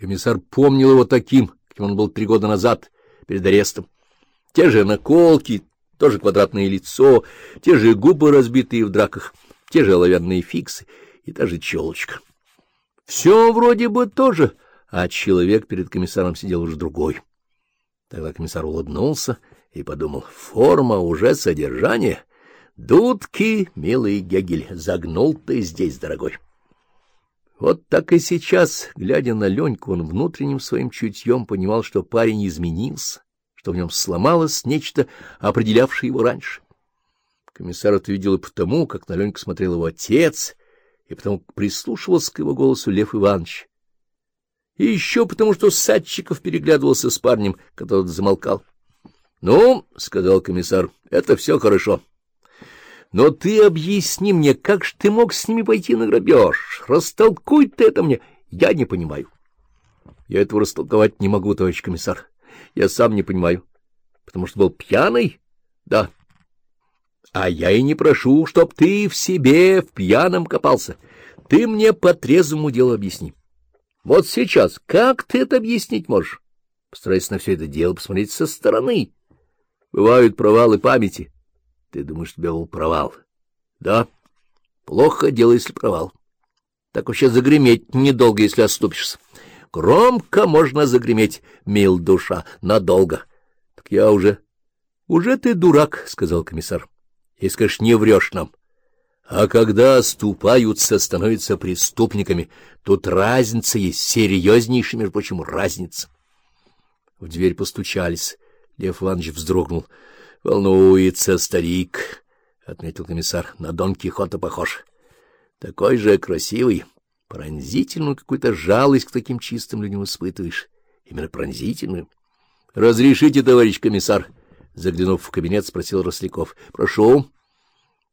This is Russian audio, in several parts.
Комиссар помнил его таким, каким он был три года назад, перед арестом. Те же наколки, тоже квадратное лицо, те же губы, разбитые в драках, те же оловянные фиксы и та же челочка. Все вроде бы тоже, а человек перед комиссаром сидел уже другой. Тогда комиссар улыбнулся и подумал, форма уже содержание. Дудки, милый Гегель, загнул ты здесь, дорогой. Вот так и сейчас, глядя на Леньку, он внутренним своим чутьем понимал, что парень изменился, что в нем сломалось нечто, определявшее его раньше. Комиссар это видел и потому, как на Леньку смотрел его отец, и потому прислушивался к его голосу Лев Иванович. И еще потому, что Садчиков переглядывался с парнем, который замолкал. — Ну, — сказал комиссар, — это все хорошо. Но ты объясни мне, как же ты мог с ними пойти на грабеж? Растолкуй ты это мне. Я не понимаю. Я этого растолковать не могу, товарищ комиссар. Я сам не понимаю. Потому что был пьяный? Да. А я и не прошу, чтоб ты в себе в пьяном копался. Ты мне по трезвому делу объясни. Вот сейчас, как ты это объяснить можешь? Постарайся на все это дело посмотреть со стороны. Бывают провалы памяти. Ты думаешь, у тебя был провал? Да. Плохо дело, если провал. Так вообще загреметь недолго, если оступишься. Громко можно загреметь, мил душа, надолго. Так я уже... Уже ты дурак, — сказал комиссар. Если, конечно, не врешь нам. А когда оступаются, становятся преступниками, тут разница есть, серьезнейшая, между прочим, разница. В дверь постучались. Лев Иванович вздрогнул. — Волнуется старик, — отметил комиссар, — на Дон Кихота похож. Такой же красивый, пронзительную какую-то жалость к таким чистым людям испытываешь. Именно пронзительную. — Разрешите, товарищ комиссар? — заглянув в кабинет, спросил Росляков. — Прошу.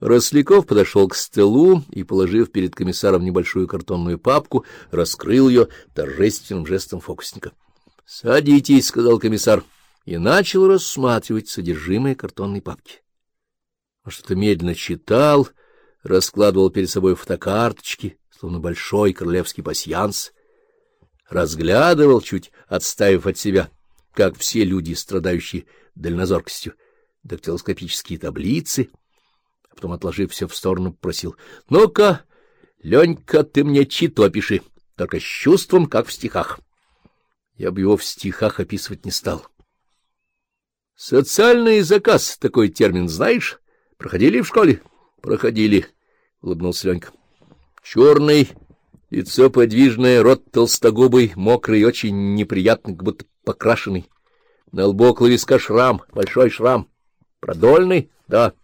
Росляков подошел к столу и, положив перед комиссаром небольшую картонную папку, раскрыл ее торжественным жестом фокусника. — Садитесь, — сказал комиссар, и начал рассматривать содержимое картонной папки. Он что-то медленно читал, раскладывал перед собой фотокарточки, словно большой королевский пасьянс, разглядывал, чуть отставив от себя, как все люди, страдающие дальнозоркостью, дактилоскопические таблицы — потом, отложив все в сторону, просил. — Ну-ка, Ленька, ты мне чито пиши, только с чувством, как в стихах. Я бы его в стихах описывать не стал. — Социальный заказ, такой термин, знаешь? Проходили в школе? — Проходили, — улыбнулся Ленька. — Черный, лицо подвижное, рот толстогубый, мокрый, очень неприятный, как будто покрашенный. На лбу около виска шрам, большой шрам. Продольный? Да.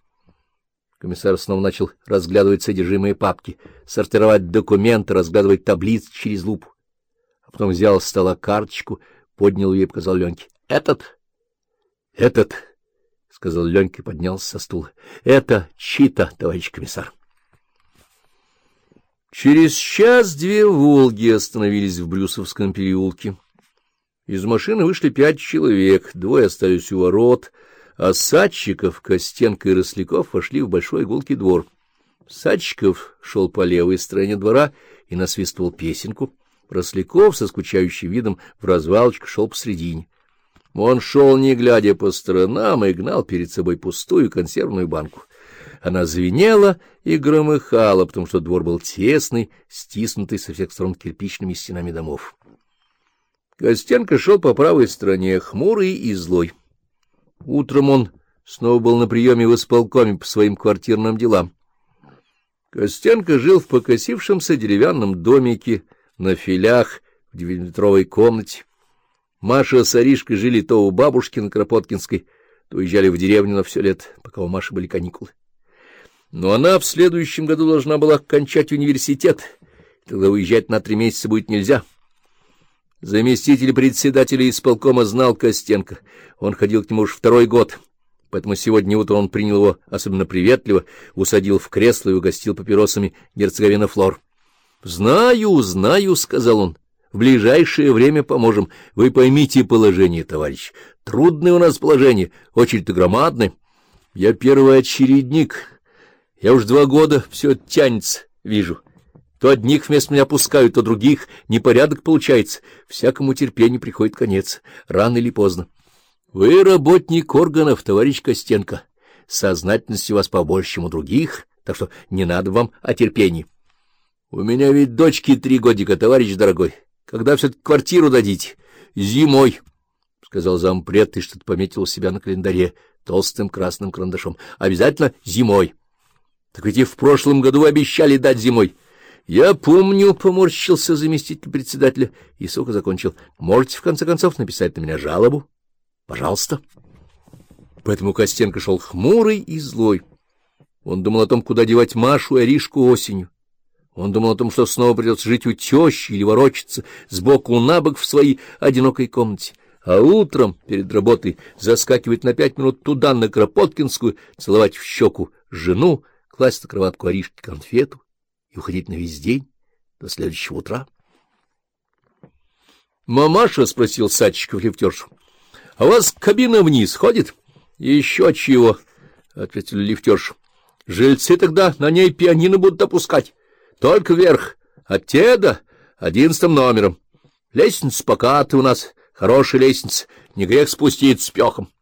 — Комиссар снова начал разглядывать содержимое папки, сортировать документы, разглядывать таблицы через лупу. А потом взял с стола карточку, поднял ее и показал Леньке. — Этот? — Этот, — сказал Ленька поднялся со стула. — Это чита, товарищ комиссар. Через час две «Волги» остановились в Брюсовском переулке. Из машины вышли пять человек, двое остались у ворот — а Садчиков, Костенко и Росляков вошли в большой гулкий двор. Садчиков шел по левой стороне двора и насвистывал песенку. Росляков со скучающим видом в развалочку шел посредине. Он шел, не глядя по сторонам, и гнал перед собой пустую консервную банку. Она звенела и громыхала, потому что двор был тесный, стиснутый со всех сторон кирпичными стенами домов. Костенко шел по правой стороне, хмурый и злой. Утром он снова был на приеме в исполкоме по своим квартирным делам. Костенко жил в покосившемся деревянном домике на филях в девятиметровой комнате. Маша с Аришкой жили то у бабушки на Кропоткинской, то уезжали в деревню на все лето, пока у Маши были каникулы. Но она в следующем году должна была кончать университет, тогда уезжать на три месяца будет нельзя. Заместитель председателя исполкома знал Костенко. Он ходил к нему уж второй год, поэтому сегодня утром он принял его особенно приветливо, усадил в кресло и угостил папиросами герцоговина Флор. — Знаю, знаю, — сказал он. — В ближайшее время поможем. Вы поймите положение, товарищ. Трудное у нас положение, очередь-то громадная. Я первый очередник. Я уж два года все тянется, вижу. То одних вместо меня пускают, то других. Непорядок получается. Всякому терпению приходит конец, рано или поздно. Вы работник органов, товарищ Костенко. Сознательности у вас побольше, чем у других, так что не надо вам о терпении. У меня ведь дочки три годика, товарищ дорогой. Когда все-таки квартиру дадите? Зимой, — сказал зампред и что-то пометил у себя на календаре толстым красным карандашом. Обязательно зимой. Так ведь и в прошлом году обещали дать зимой. Я помню, — поморщился заместитель председателя и сухо закончил. Можете, в конце концов, написать на меня жалобу? Пожалуйста. Поэтому Костенко шел хмурый и злой. Он думал о том, куда девать Машу и Аришку осенью. Он думал о том, что снова придется жить у тещи или ворочаться сбоку на бок в своей одинокой комнате, а утром перед работой заскакивать на пять минут туда, на Кропоткинскую, целовать в щеку жену, класть на кроватку Аришке конфету и уходить на весь день до следующего утра. — Мамаша, — спросил Садчиков лифтершу, — а у вас кабина вниз ходит? — Еще чего, — ответил лифтерша. — Жильцы тогда на ней пианино будут опускать. Только вверх, от теда, одиннадцатым номером. Лестница покатая у нас, хорошая лестница, не грех спуститься с пехом.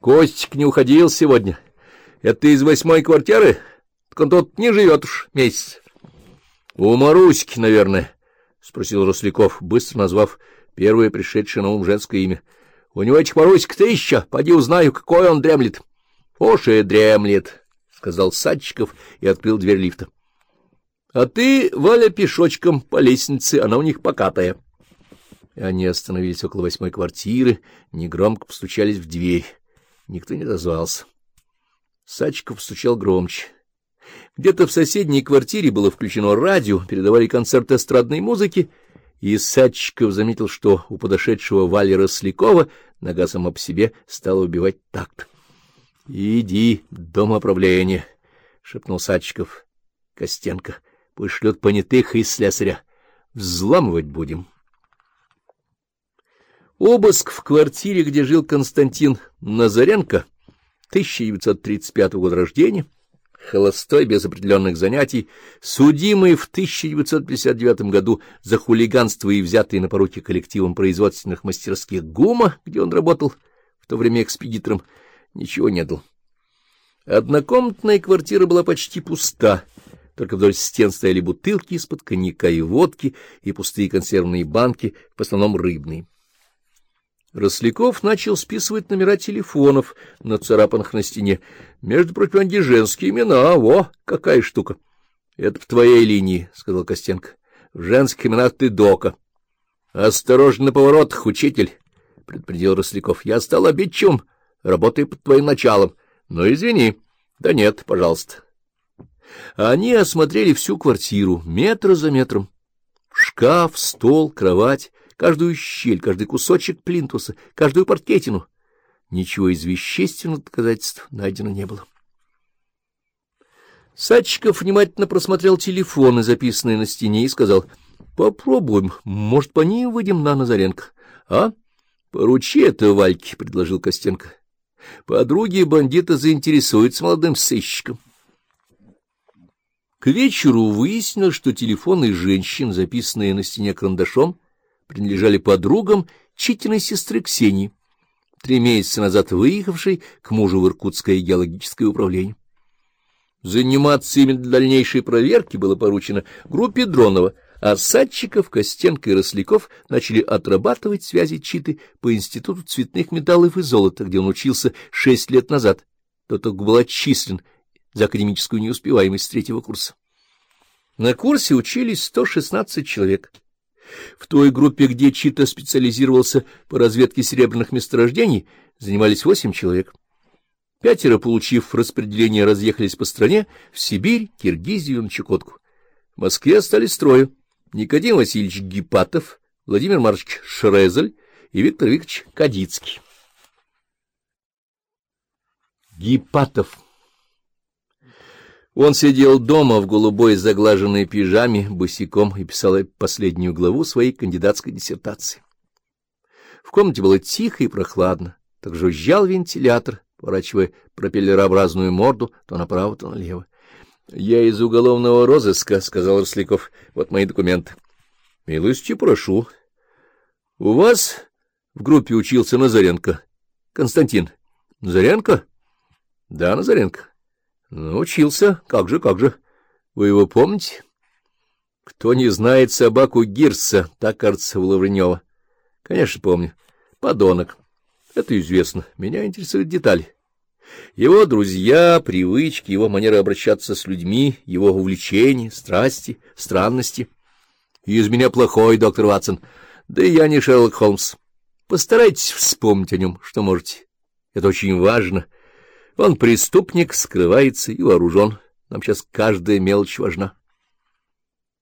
Костик не уходил сегодня. Это ты из восьмой квартиры? Так он тут не живет уж месяц. — У Маруськи, наверное, — спросил Росляков, быстро назвав первое пришедшее на ум женское имя. — У него этих Маруська тысяча, поди узнаю, какой он дремлет. — Уж и дремлет, — сказал Садчиков и открыл дверь лифта. — А ты, Валя, пешочком по лестнице, она у них покатая. Они остановились около восьмой квартиры, негромко постучались в дверь. Никто не дозвался. Садчиков стучал громче. Где-то в соседней квартире было включено радио, передавали концерт эстрадной музыки, и Садчиков заметил, что у подошедшего Вали Рослякова нога сама по себе стала убивать такт. — Иди, домоправление, — шепнул Садчиков Костенко. — Пусть шлет понятых и слесаря. Взламывать будем. Обыск в квартире, где жил Константин Назаренко, 1935 года рождения, холостой, без определенных занятий, судимый в 1959 году за хулиганство и взятый на поруки коллективом производственных мастерских ГУМа, где он работал, в то время экспедитором, ничего не дал. Однокомнатная квартира была почти пуста, только вдоль стен стояли бутылки из-под коньяка и водки и пустые консервные банки, в основном рыбные. Росляков начал списывать номера телефонов, нацарапанных на стене. Между прочим, они женские имена. Во, какая штука! — Это в твоей линии, — сказал Костенко. — В женских именах ты дока. — Осторожно на поворотах, учитель, — предупредил Росляков. — Я стал обидчивым, работаю под твоим началом. Ну, извини. Да нет, пожалуйста. Они осмотрели всю квартиру, метр за метром. Шкаф, стол, кровать каждую щель, каждый кусочек плинтуса, каждую паркетину. Ничего из вещественных доказательств найдено не было. Садчиков внимательно просмотрел телефоны, записанные на стене, и сказал, — Попробуем, может, по ним выйдем на Назаренко. — А? — Поручи это Вальке, — предложил Костенко. — Подруги бандита заинтересуются молодым сыщиком. К вечеру выяснилось, что телефоны женщин, записанные на стене карандашом, принадлежали подругам Читиной сестры Ксении, три месяца назад выехавшей к мужу в Иркутское геологическое управление. Заниматься ими для дальнейшей проверки было поручено группе Дронова, а Садчиков, Костенко и Росляков начали отрабатывать связи Читы по Институту цветных металлов и золота, где он учился шесть лет назад, тот только был отчислен за академическую неуспеваемость третьего курса. На курсе учились 116 человек. В той группе, где Чита специализировался по разведке серебряных месторождений, занимались восемь человек. Пятеро, получив распределение, разъехались по стране в Сибирь, Киргизию на Чукотку. В Москве остались трое — Никодим Васильевич Гипатов, Владимир Маркович Шрезель и Виктор Викторович Кадицкий. Гипатов он сидел дома в голубой заглаженной пижаме, босиком, и писал последнюю главу своей кандидатской диссертации. В комнате было тихо и прохладно, так жужжал вентилятор, поворачивая пропеллерообразную морду то направо, то налево. — Я из уголовного розыска, — сказал Росляков. — Вот мои документы. — Милости прошу. — У вас в группе учился Назаренко. Константин. — Назаренко? — Да, Назаренко. — Ну, учился. Как же, как же. Вы его помните? — Кто не знает собаку Гирса, так, кажется, у Лавренева. — Конечно, помню. Подонок. Это известно. Меня интересуют детали. Его друзья, привычки, его манера обращаться с людьми, его увлечения, страсти, странности. Из меня плохой, доктор Ватсон. Да и я не Шерлок Холмс. Постарайтесь вспомнить о нем, что можете. Это очень важно. Он преступник, скрывается и вооружен. Нам сейчас каждая мелочь важна.